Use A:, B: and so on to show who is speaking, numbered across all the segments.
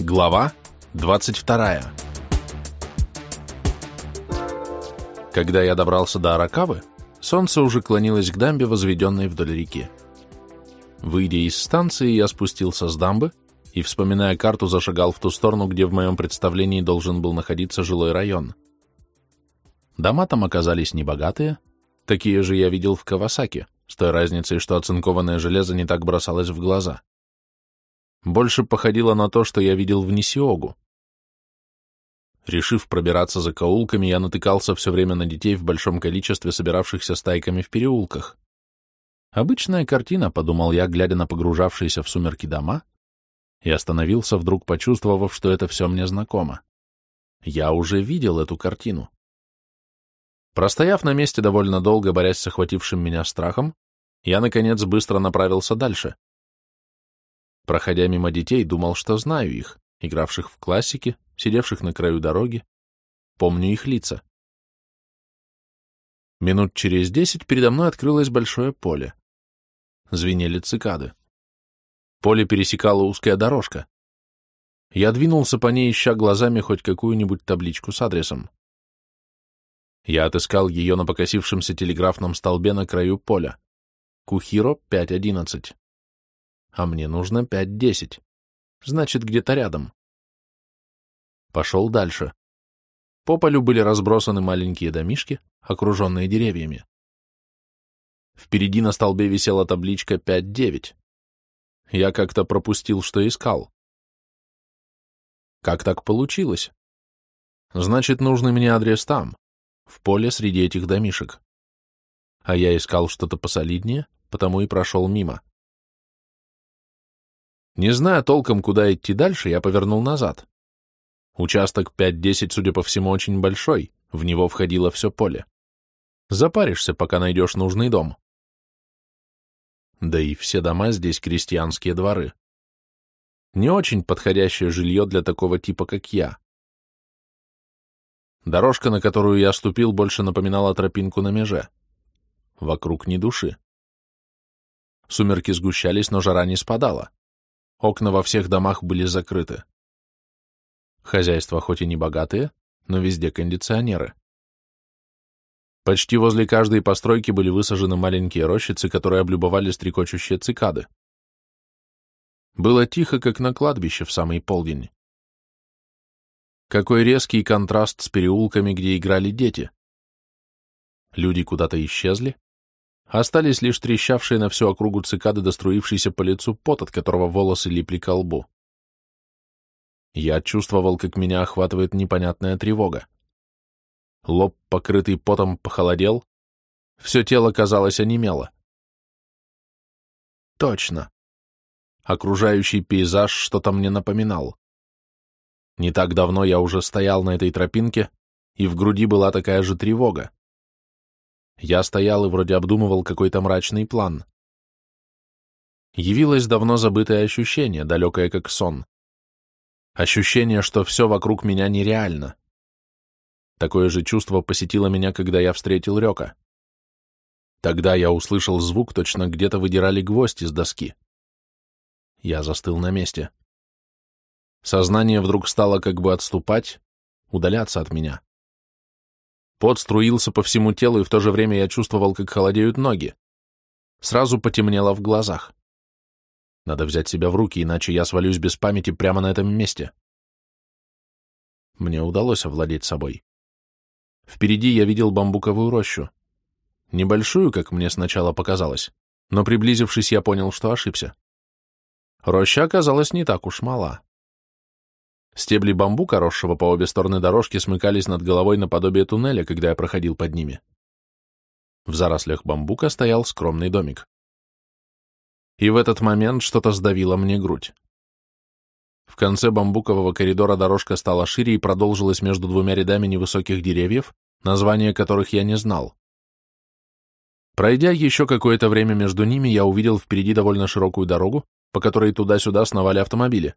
A: Глава 22 Когда я добрался до Аракавы, солнце уже клонилось к дамбе, возведенной вдоль реки. Выйдя из станции, я спустился с дамбы и, вспоминая карту, зашагал в ту сторону, где в моем представлении должен был находиться жилой район. Дома там оказались небогатые, такие же я видел в Кавасаке, с той разницей, что оцинкованное железо не так бросалось в глаза. Больше походило на то, что я видел в Нисиогу. Решив пробираться за каулками, я натыкался все время на детей в большом количестве, собиравшихся стайками в переулках. Обычная картина, подумал я, глядя на погружавшиеся в сумерки дома, и остановился, вдруг почувствовав, что это все мне знакомо. Я уже видел эту картину. Простояв на месте довольно долго, борясь с охватившим меня страхом, я, наконец, быстро направился дальше. Проходя мимо детей, думал, что знаю их, игравших в классики, сидевших на краю дороги, помню их лица. Минут через десять передо мной открылось большое поле. Звенели цикады. Поле пересекала узкая дорожка. Я двинулся по ней, ища глазами хоть какую-нибудь табличку с адресом. Я отыскал ее на покосившемся телеграфном столбе на краю поля. Кухиро 5.11. А мне нужно 5.10. Значит, где-то рядом. Пошел дальше. По полю были разбросаны маленькие домишки, окруженные деревьями. Впереди на столбе висела табличка 5.9. Я как-то пропустил, что искал. Как так получилось? Значит, нужный мне адрес там, в поле среди этих домишек. А я искал что-то посолиднее, потому и прошел мимо. Не зная толком, куда идти дальше, я повернул назад. Участок 5-10, судя по всему, очень большой, в него входило все поле. Запаришься, пока найдешь нужный дом. Да и все дома здесь крестьянские дворы. Не очень подходящее жилье для такого типа, как я. Дорожка, на которую я ступил, больше напоминала тропинку на меже. Вокруг ни души. Сумерки сгущались, но жара не спадала. Окна во всех домах были закрыты. Хозяйства хоть и не богатые, но везде кондиционеры. Почти возле каждой постройки были высажены маленькие рощицы, которые облюбовали стрекочущие цикады. Было тихо, как на кладбище в самый полдень. Какой резкий контраст с переулками, где играли дети. Люди куда-то исчезли, остались лишь трещавшие на всю округу цикады, доструившиеся по лицу пот, от которого волосы липли к лбу. Я чувствовал, как меня охватывает непонятная тревога. Лоб, покрытый потом, похолодел, все тело, казалось, онемело. Точно. Окружающий пейзаж что-то мне напоминал. Не так давно я уже стоял на этой тропинке, и в груди была такая же тревога. Я стоял и вроде обдумывал какой-то мрачный план. Явилось давно забытое ощущение, далекое как сон. Ощущение, что все вокруг меня нереально. Такое же чувство посетило меня, когда я встретил Река. Тогда я услышал звук, точно где-то выдирали гвоздь из доски. Я застыл на месте. Сознание вдруг стало как бы отступать, удаляться от меня. Пот струился по всему телу, и в то же время я чувствовал, как холодеют ноги. Сразу потемнело в глазах. Надо взять себя в руки, иначе я свалюсь без памяти прямо на этом месте. Мне удалось овладеть собой. Впереди я видел бамбуковую рощу. Небольшую, как мне сначала показалось, но приблизившись, я понял, что ошибся. Роща оказалась не так уж мала. Стебли бамбука, росшего по обе стороны дорожки, смыкались над головой наподобие туннеля, когда я проходил под ними. В зарослях бамбука стоял скромный домик. И в этот момент что-то сдавило мне грудь. В конце бамбукового коридора дорожка стала шире и продолжилась между двумя рядами невысоких деревьев, названия которых я не знал. Пройдя еще какое-то время между ними, я увидел впереди довольно широкую дорогу, по которой туда-сюда сновали автомобили.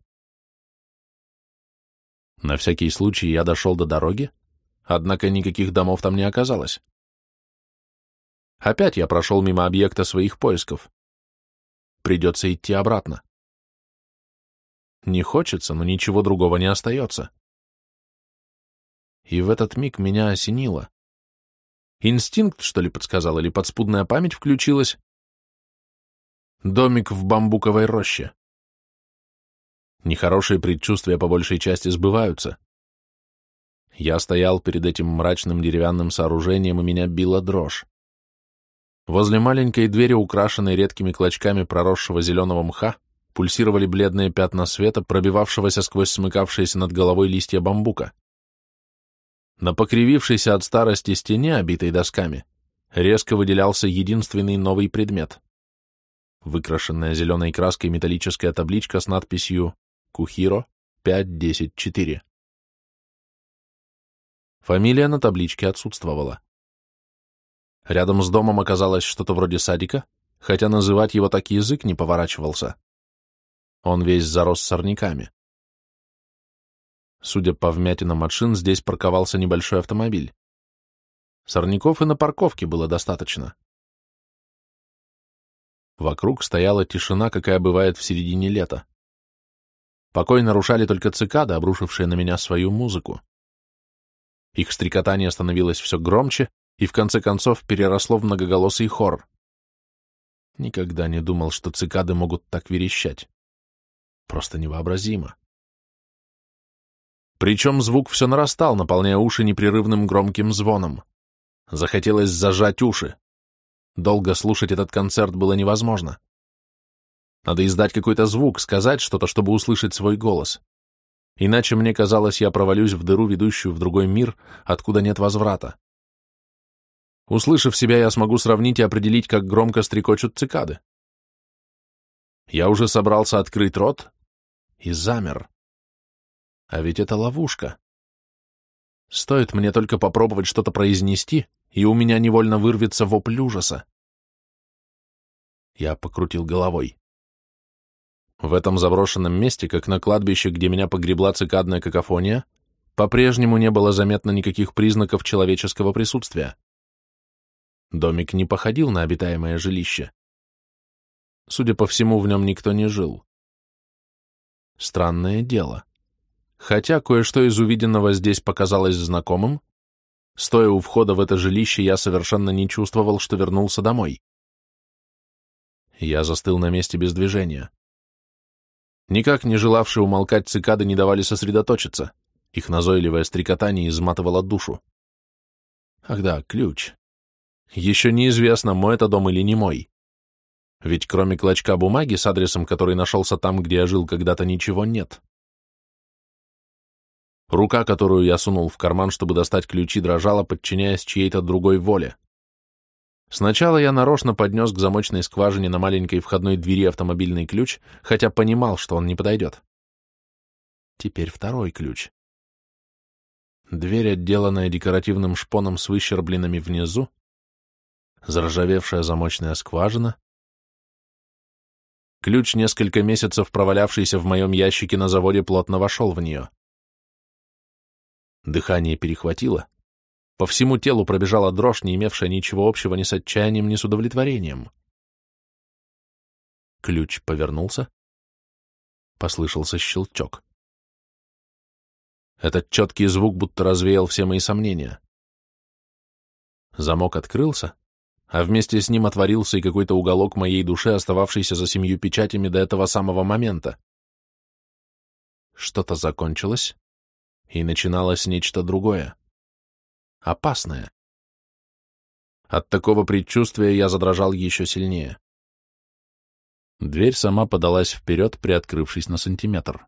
A: На всякий случай я дошел до дороги, однако никаких домов там не оказалось. Опять я прошел мимо объекта своих поисков. Придется идти обратно. Не хочется, но ничего другого не остается. И в этот миг меня осенило. Инстинкт, что ли, подсказал, или подспудная память включилась? Домик в бамбуковой роще. Нехорошие предчувствия по большей части сбываются. Я стоял перед этим мрачным деревянным сооружением, и меня била дрожь. Возле маленькой двери, украшенной редкими клочками проросшего зеленого мха, пульсировали бледные пятна света, пробивавшегося сквозь смыкавшиеся над головой листья бамбука. На покривившейся от старости стене, обитой досками, резко выделялся единственный новый предмет — выкрашенная зеленой краской металлическая табличка с надписью «Кухиро 5.10.4». Фамилия на табличке отсутствовала. Рядом с домом оказалось что-то вроде садика, хотя называть его так язык не поворачивался. Он весь зарос сорняками. Судя по вмятинам от шин, здесь парковался небольшой автомобиль. Сорняков и на парковке было достаточно. Вокруг стояла тишина, какая бывает в середине лета. Покой нарушали только цикады, обрушившие на меня свою музыку. Их стрекотание становилось все громче и в конце концов переросло в многоголосый хор. Никогда не думал, что цикады могут так верещать. Просто невообразимо. Причем звук все нарастал, наполняя уши непрерывным громким звоном. Захотелось зажать уши. Долго слушать этот концерт было невозможно. Надо издать какой-то звук, сказать что-то, чтобы услышать свой голос. Иначе мне казалось, я провалюсь в дыру, ведущую в другой мир, откуда нет возврата. Услышав себя, я смогу сравнить и определить, как громко стрекочут цикады. Я уже собрался открыть рот и замер. А ведь это ловушка. Стоит мне только попробовать что-то произнести, и у меня невольно вырвется вопль ужаса. Я покрутил головой. В этом заброшенном месте, как на кладбище, где меня погребла цикадная какофония, по-прежнему не было заметно никаких признаков человеческого присутствия. Домик не походил на обитаемое жилище. Судя по всему, в нем никто не жил. Странное дело. Хотя кое-что из увиденного здесь показалось знакомым, стоя у входа в это жилище, я совершенно не чувствовал, что вернулся домой. Я застыл на месте без движения. Никак не желавшие умолкать цикады не давали сосредоточиться. Их назойливое стрекотание изматывало душу. Ах да, ключ. Еще неизвестно, мой это дом или не мой. Ведь кроме клочка бумаги с адресом, который нашелся там, где я жил когда-то, ничего нет. Рука, которую я сунул в карман, чтобы достать ключи, дрожала, подчиняясь чьей-то другой воле. Сначала я нарочно поднес к замочной скважине на маленькой входной двери автомобильный ключ, хотя понимал, что он не подойдет. Теперь второй ключ. Дверь, отделанная декоративным шпоном с выщербленными внизу, заржавевшая замочная скважина. Ключ, несколько месяцев провалявшийся в моем ящике на заводе, плотно вошел в нее. Дыхание перехватило, по всему телу пробежала дрожь, не имевшая ничего общего ни с отчаянием, ни с удовлетворением. Ключ повернулся. Послышался щелчок. Этот четкий звук будто развеял все мои сомнения. Замок открылся, а вместе с ним отворился и какой-то уголок моей души, остававшийся за семью печатями до этого самого момента. Что-то закончилось, и начиналось нечто другое опасное. От такого предчувствия я задрожал еще сильнее. Дверь сама подалась вперед, приоткрывшись на сантиметр.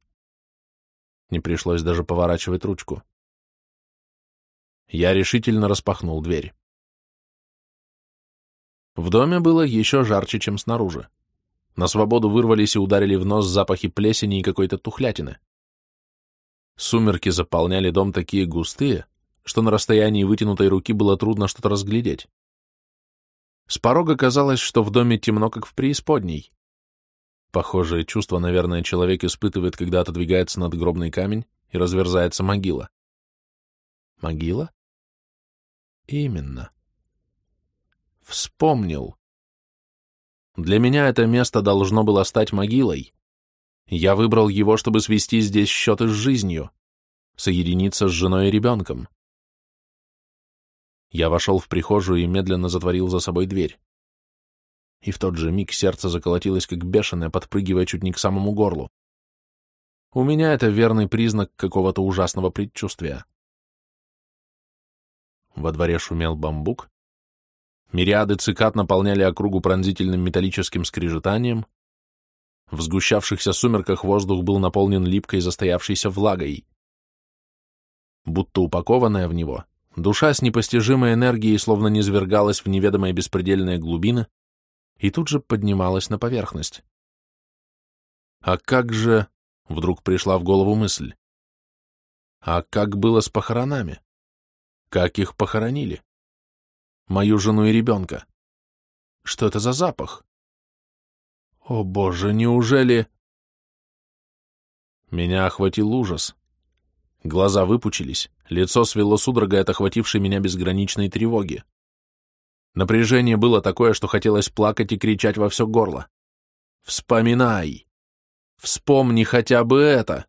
A: Не пришлось даже поворачивать ручку. Я решительно распахнул дверь. В доме было еще жарче, чем снаружи. На свободу вырвались и ударили в нос запахи плесени и какой-то тухлятины. Сумерки заполняли дом такие густые, что на расстоянии вытянутой руки было трудно что-то разглядеть. С порога казалось, что в доме темно, как в преисподней. Похожее чувство, наверное, человек испытывает, когда отодвигается надгробный камень и разверзается могила. Могила? Именно. Вспомнил. Для меня это место должно было стать могилой. Я выбрал его, чтобы свести здесь счеты с жизнью, соединиться с женой и ребенком. Я вошел в прихожую и медленно затворил за собой дверь. И в тот же миг сердце заколотилось, как бешеное, подпрыгивая чуть не к самому горлу. У меня это верный признак какого-то ужасного предчувствия. Во дворе шумел бамбук. Мириады цикад наполняли округу пронзительным металлическим скрежетанием. В сгущавшихся сумерках воздух был наполнен липкой застоявшейся влагой. Будто упакованная в него, душа с непостижимой энергией словно низвергалась в неведомые беспредельные глубины и тут же поднималась на поверхность. А как же... Вдруг пришла в голову мысль. А как было с похоронами? Как их похоронили? Мою жену и ребенка. Что это за запах? О боже, неужели... Меня охватил ужас. Глаза выпучились, лицо свело судорогой от охватившей меня безграничной тревоги. Напряжение было такое, что хотелось плакать и кричать во все горло. «Вспоминай! Вспомни хотя бы это!»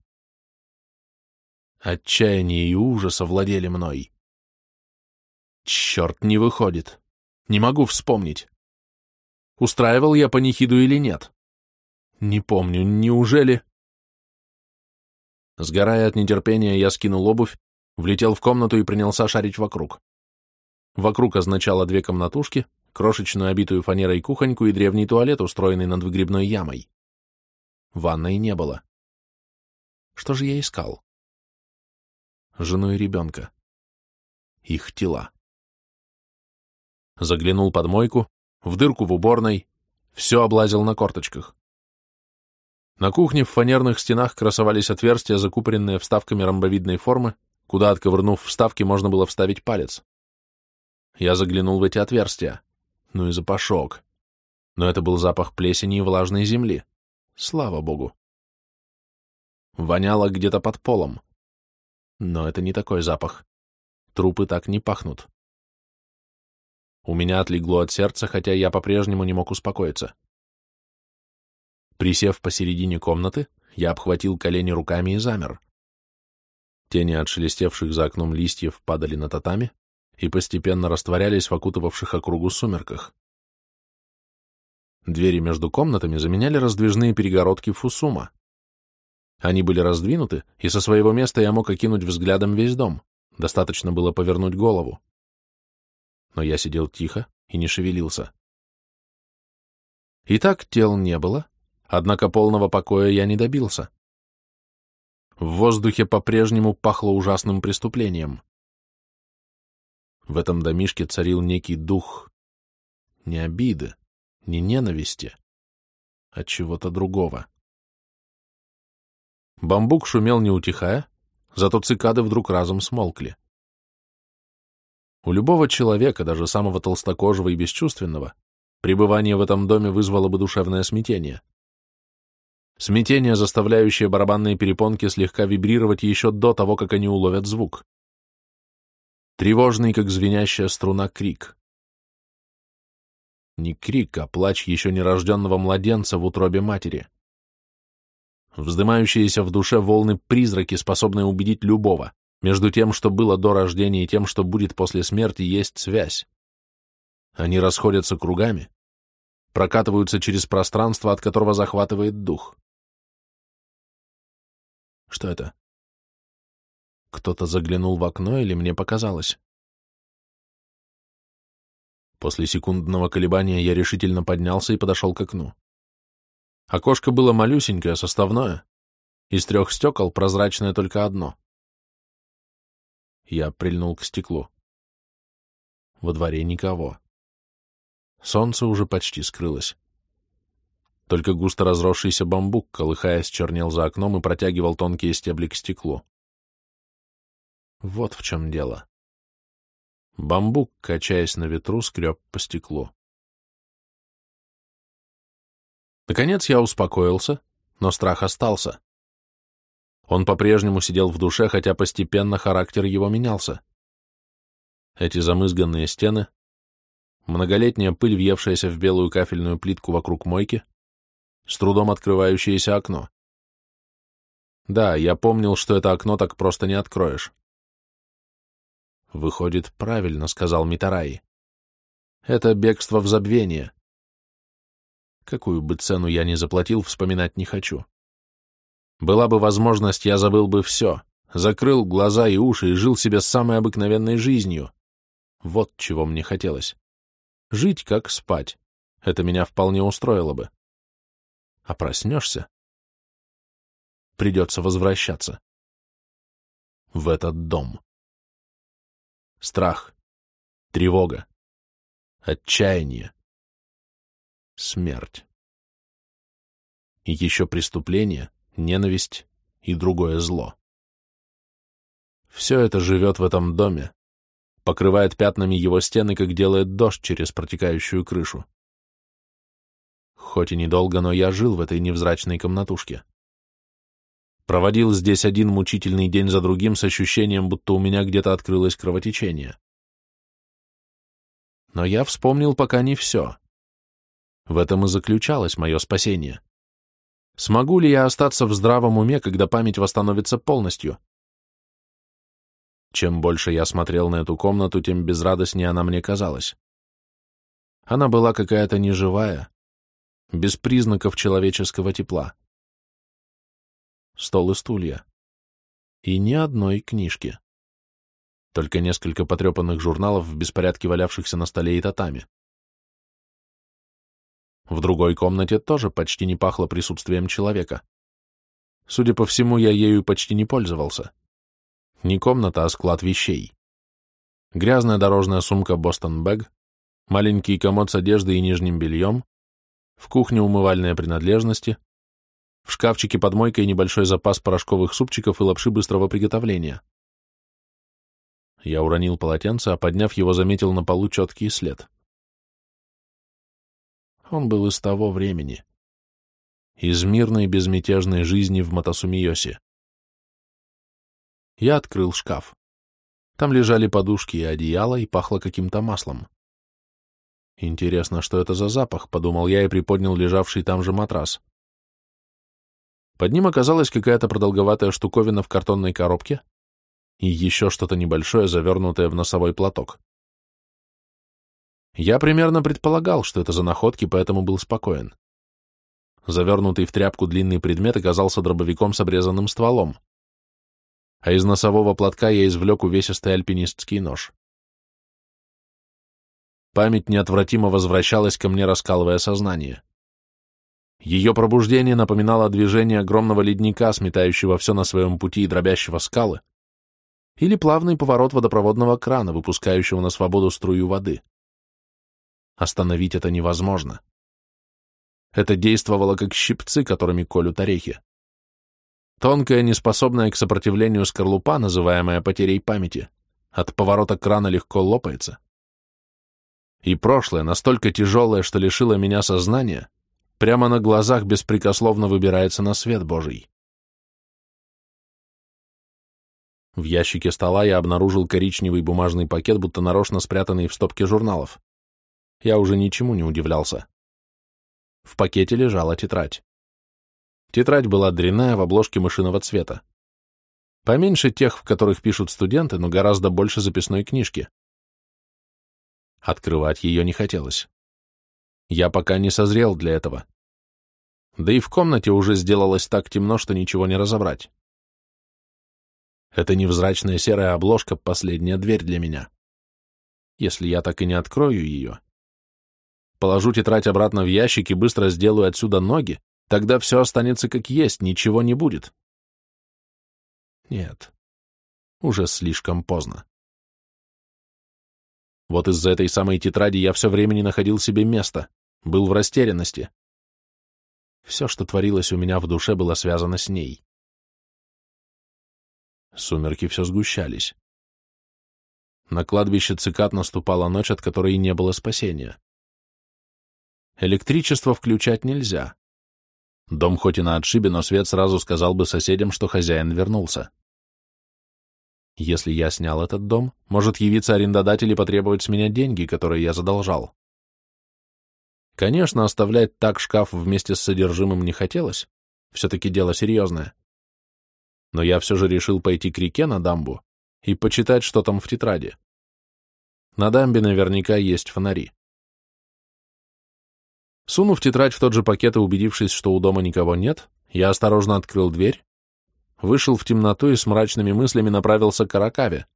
A: Отчаяние и ужас овладели мной. Черт, не выходит. Не могу вспомнить. Устраивал я панихиду или нет? Не помню, неужели... Сгорая от нетерпения, я скинул обувь, влетел в комнату и принялся шарить вокруг. Вокруг означало две комнатушки, крошечную обитую фанерой кухоньку и древний туалет, устроенный над выгребной ямой. Ванной не было. Что же я искал? Жену и ребенка. Их тела заглянул под мойку, в дырку в уборной, все облазил на корточках. На кухне в фанерных стенах красовались отверстия, закупоренные вставками ромбовидной формы, куда, отковырнув вставки, можно было вставить палец. Я заглянул в эти отверстия. Ну и запашок. Но это был запах плесени и влажной земли. Слава богу. Воняло где-то под полом. Но это не такой запах. Трупы так не пахнут. У меня отлегло от сердца, хотя я по-прежнему не мог успокоиться. Присев посередине комнаты, я обхватил колени руками и замер. Тени от шелестевших за окном листьев падали на татами и постепенно растворялись в окутывавших округу сумерках. Двери между комнатами заменяли раздвижные перегородки фусума. Они были раздвинуты, и со своего места я мог окинуть взглядом весь дом. Достаточно было повернуть голову но я сидел тихо и не шевелился. Итак, тел не было, однако полного покоя я не добился. В воздухе по-прежнему пахло ужасным преступлением. В этом домишке царил некий дух не обиды, не ненависти, а чего-то другого. Бамбук шумел не утихая, зато цикады вдруг разом смолкли. У любого человека, даже самого толстокожего и бесчувственного, пребывание в этом доме вызвало бы душевное смятение. Смятение, заставляющее барабанные перепонки слегка вибрировать еще до того, как они уловят звук. Тревожный, как звенящая струна, крик. Не крик, а плач еще нерожденного младенца в утробе матери. Вздымающиеся в душе волны призраки, способные убедить любого. Между тем, что было до рождения, и тем, что будет после смерти, есть связь. Они расходятся кругами, прокатываются через пространство, от которого захватывает дух. Что это? Кто-то заглянул в окно или мне показалось? После секундного колебания я решительно поднялся и подошел к окну. Окошко было малюсенькое, составное. Из трех стекол прозрачное только одно. Я прильнул к стеклу. Во дворе никого. Солнце уже почти скрылось. Только густо разросшийся бамбук, колыхаясь, чернел за окном и протягивал тонкие стебли к стеклу. Вот в чем дело. Бамбук, качаясь на ветру, скреб по стеклу. Наконец я успокоился, но страх остался. Он по-прежнему сидел в душе, хотя постепенно характер его менялся. Эти замызганные стены, многолетняя пыль, въевшаяся в белую кафельную плитку вокруг мойки, с трудом открывающееся окно. Да, я помнил, что это окно так просто не откроешь. Выходит, правильно, сказал Митараи. Это бегство в забвение. Какую бы цену я ни заплатил, вспоминать не хочу. Была бы возможность, я забыл бы все, закрыл глаза и уши и жил себе самой обыкновенной жизнью. Вот чего мне хотелось. Жить как спать. Это меня вполне устроило бы. А проснешься? Придется возвращаться. В этот дом. Страх, тревога, отчаяние, смерть. И еще преступление, ненависть и другое зло. Все это живет в этом доме, покрывает пятнами его стены, как делает дождь через протекающую крышу. Хоть и недолго, но я жил в этой невзрачной комнатушке. Проводил здесь один мучительный день за другим с ощущением, будто у меня где-то открылось кровотечение. Но я вспомнил пока не все. В этом и заключалось мое спасение. Смогу ли я остаться в здравом уме, когда память восстановится полностью? Чем больше я смотрел на эту комнату, тем безрадостнее она мне казалась. Она была какая-то неживая, без признаков человеческого тепла стол и стулья. И ни одной книжки. Только несколько потрепанных журналов в беспорядке валявшихся на столе и татами. В другой комнате тоже почти не пахло присутствием человека. Судя по всему, я ею почти не пользовался. Не комната, а склад вещей. Грязная дорожная сумка «Бостон Бэг», маленький комод с одеждой и нижним бельем, в кухне умывальные принадлежности, в шкафчике под мойкой небольшой запас порошковых супчиков и лапши быстрого приготовления. Я уронил полотенце, а подняв его, заметил на полу четкий след. Он был из того времени. Из мирной безмятежной жизни в Матасумиосе. Я открыл шкаф. Там лежали подушки и одеяло, и пахло каким-то маслом. Интересно, что это за запах, подумал я и приподнял лежавший там же матрас. Под ним оказалась какая-то продолговатая штуковина в картонной коробке и еще что-то небольшое, завернутое в носовой платок. Я примерно предполагал, что это за находки, поэтому был спокоен. Завернутый в тряпку длинный предмет оказался дробовиком с обрезанным стволом, а из носового платка я извлек увесистый альпинистский нож. Память неотвратимо возвращалась ко мне, раскалывая сознание. Ее пробуждение напоминало движение огромного ледника, сметающего все на своем пути и дробящего скалы, или плавный поворот водопроводного крана, выпускающего на свободу струю воды. Остановить это невозможно. Это действовало как щипцы, которыми колют орехи. Тонкая, неспособная к сопротивлению скорлупа, называемая потерей памяти, от поворота крана легко лопается. И прошлое настолько тяжелое, что лишило меня сознания, прямо на глазах беспрекословно выбирается на свет Божий. В ящике стола я обнаружил коричневый бумажный пакет, будто нарочно спрятанный в стопке журналов. Я уже ничему не удивлялся. В пакете лежала тетрадь. Тетрадь была дрянная в обложке мышиного цвета. Поменьше тех, в которых пишут студенты, но гораздо больше записной книжки. Открывать ее не хотелось. Я пока не созрел для этого. Да и в комнате уже сделалось так темно, что ничего не разобрать. Это невзрачная серая обложка — последняя дверь для меня. Если я так и не открою ее, положу тетрадь обратно в ящик и быстро сделаю отсюда ноги, тогда все останется как есть, ничего не будет. Нет, уже слишком поздно. Вот из-за этой самой тетради я все время не находил себе места, был в растерянности. Все, что творилось у меня в душе, было связано с ней. Сумерки все сгущались. На кладбище цикад наступала ночь, от которой не было спасения. Электричество включать нельзя. Дом хоть и на отшибе, но свет сразу сказал бы соседям, что хозяин вернулся. Если я снял этот дом, может явиться арендодатель и потребовать с меня деньги, которые я задолжал. Конечно, оставлять так шкаф вместе с содержимым не хотелось, все-таки дело серьезное. но я все же решил пойти к реке на дамбу и почитать, что там в тетради. На дамбе наверняка есть фонари. Сунув тетрадь в тот же пакет и убедившись, что у дома никого нет, я осторожно открыл дверь, вышел в темноту и с мрачными мыслями направился к Каракаве.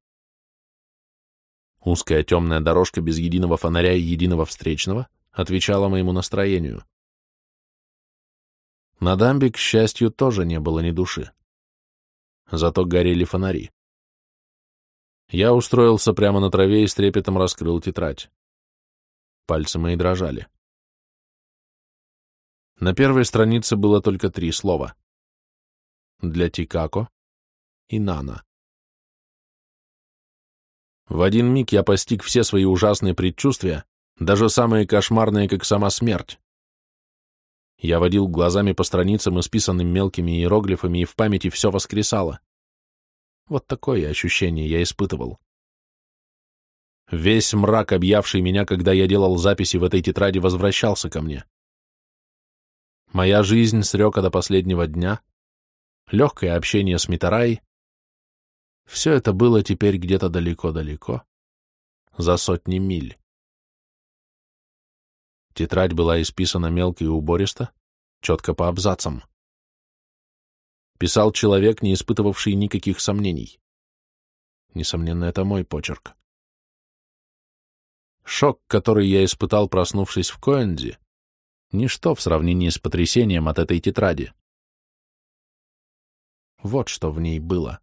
A: Узкая темная дорожка без единого фонаря и единого встречного отвечала моему настроению. На дамбе, к счастью, тоже не было ни души. Зато горели фонари. Я устроился прямо на траве и с трепетом раскрыл тетрадь. Пальцы мои дрожали. На первой странице было только три слова. Для Тикако и Нана. В один миг я постиг все свои ужасные предчувствия, даже самые кошмарные, как сама смерть. Я водил глазами по страницам, исписанным мелкими иероглифами, и в памяти все воскресало. Вот такое ощущение я испытывал. Весь мрак, объявший меня, когда я делал записи в этой тетради, возвращался ко мне. Моя жизнь срека до последнего дня, легкое общение с Митарай, все это было теперь где-то далеко-далеко, за сотни миль. Тетрадь была исписана мелко и убористо, четко по абзацам. Писал человек, не испытывавший никаких сомнений. Несомненно, это мой почерк. Шок, который я испытал, проснувшись в Коэнди, ничто в сравнении с потрясением от этой тетради. Вот что в ней было.